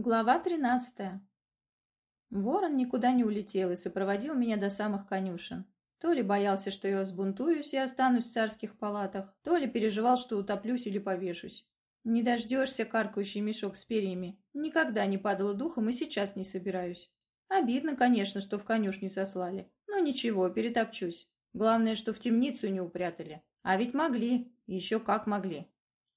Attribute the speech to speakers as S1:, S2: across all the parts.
S1: Глава тринадцатая. Ворон никуда не улетел и сопроводил меня до самых конюшен. То ли боялся, что я взбунтуюсь и останусь в царских палатах, то ли переживал, что утоплюсь или повешусь. Не дождешься каркающий мешок с перьями. Никогда не падала духом и сейчас не собираюсь. Обидно, конечно, что в конюшни сослали. Но ничего, перетопчусь. Главное, что в темницу не упрятали. А ведь могли, еще как могли.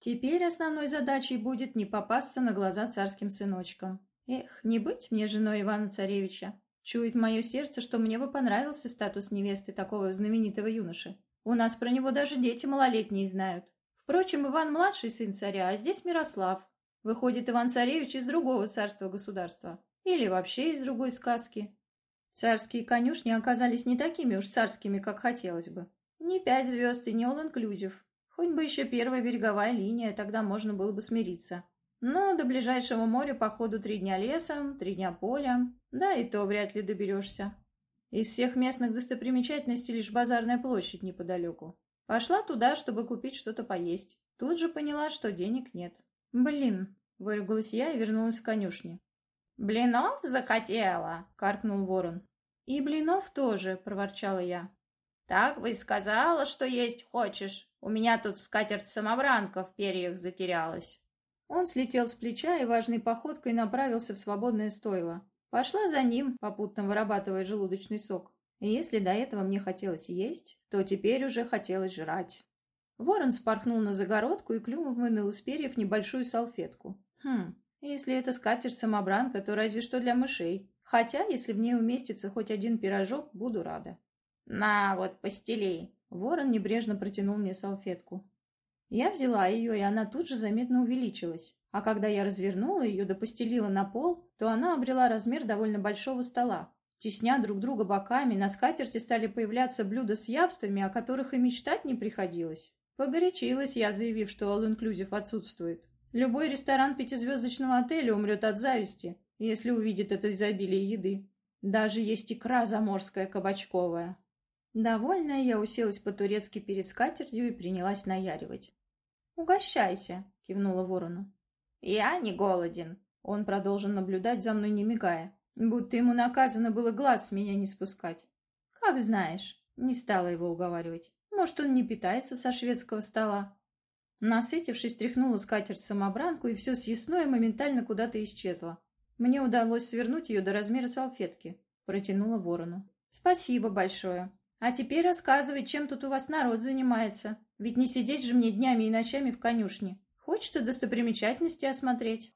S1: Теперь основной задачей будет не попасться на глаза царским сыночкам. Эх, не быть мне женой Ивана-Царевича. Чует мое сердце, что мне бы понравился статус невесты такого знаменитого юноши. У нас про него даже дети малолетние знают. Впрочем, Иван младший сын царя, а здесь Мирослав. Выходит, Иван-Царевич из другого царства-государства. Или вообще из другой сказки. Царские конюшни оказались не такими уж царскими, как хотелось бы. Не пять звезд и не all-inclusive. Хоть бы еще первая береговая линия, тогда можно было бы смириться. Но до ближайшего моря, походу, три дня лесом, три дня полем, да и то вряд ли доберешься. Из всех местных достопримечательностей лишь базарная площадь неподалеку. Пошла туда, чтобы купить что-то поесть. Тут же поняла, что денег нет. «Блин!» — выругалась я и вернулась в конюшни.
S2: «Блинов захотела!» — каркнул ворон.
S1: «И блинов тоже!» — проворчала я.
S2: «Так бы и сказала, что есть хочешь!» У меня тут скатерть-самобранка в перьях затерялась.
S1: Он слетел с плеча и важной походкой направился в свободное стойло. Пошла за ним, попутно вырабатывая желудочный сок. И если до этого мне хотелось есть, то теперь уже хотелось жрать. Ворон спорхнул на загородку и клювом вынул из перьев небольшую салфетку. Хм, если это скатерть-самобранка, то разве что для мышей. Хотя, если в ней уместится хоть один пирожок, буду рада.
S2: «На, вот, постели!»
S1: Ворон небрежно протянул мне салфетку. Я взяла ее, и она тут же заметно увеличилась. А когда я развернула ее да постелила на пол, то она обрела размер довольно большого стола. Тесня друг друга боками, на скатерти стали появляться блюда с явствами, о которых и мечтать не приходилось. Погорячилась я, заявив, что all-inclusive отсутствует. Любой ресторан пятизвездочного отеля умрет от зависти, если увидит это изобилие еды. Даже есть икра заморская кабачковая. Довольная, я уселась по-турецки перед скатертью и принялась наяривать. «Угощайся», — кивнула ворону.
S2: «Я не голоден».
S1: Он продолжил наблюдать за мной, не мигая, будто ему наказано было глаз с меня не спускать. «Как знаешь», — не стала его уговаривать. «Может, он не питается со шведского стола?» Насытившись, тряхнула скатерть самобранку, и все съестное моментально куда-то исчезло. Мне удалось свернуть ее до размера салфетки. Протянула ворону. «Спасибо большое. А теперь рассказывай, чем тут у вас народ занимается. Ведь не сидеть же мне днями и ночами в конюшне. Хочется достопримечательности осмотреть.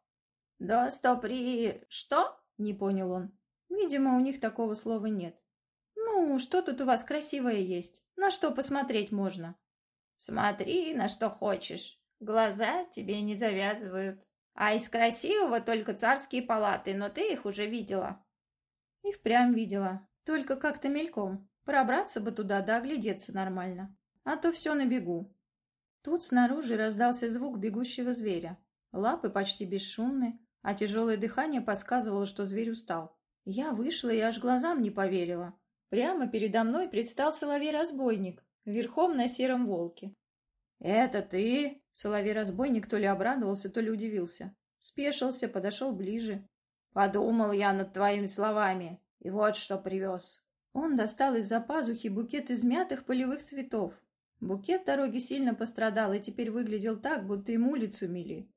S2: «Достопри... что?» — не понял он.
S1: Видимо, у них такого слова нет. «Ну, что тут у вас красивое есть? На что посмотреть можно?»
S2: «Смотри, на что хочешь. Глаза тебе не завязывают. А из красивого только царские палаты, но ты их уже видела».
S1: «И впрямь видела. Только как-то мельком. Пробраться бы туда да оглядеться нормально. А то все на бегу. Тут снаружи раздался звук бегущего зверя. Лапы почти бесшумны, а тяжелое дыхание подсказывало, что зверь устал. Я вышла и аж глазам не поверила. Прямо передо мной предстал соловей-разбойник, верхом на сером волке.
S2: «Это ты?»
S1: Соловей-разбойник то ли обрадовался, то ли удивился. Спешился, подошел ближе.
S2: «Подумал я над твоими словами, и вот что привез».
S1: Он достал из-за пазухи букет измятых полевых цветов. Букет дороги сильно пострадал и теперь выглядел так, будто ему улицу мели.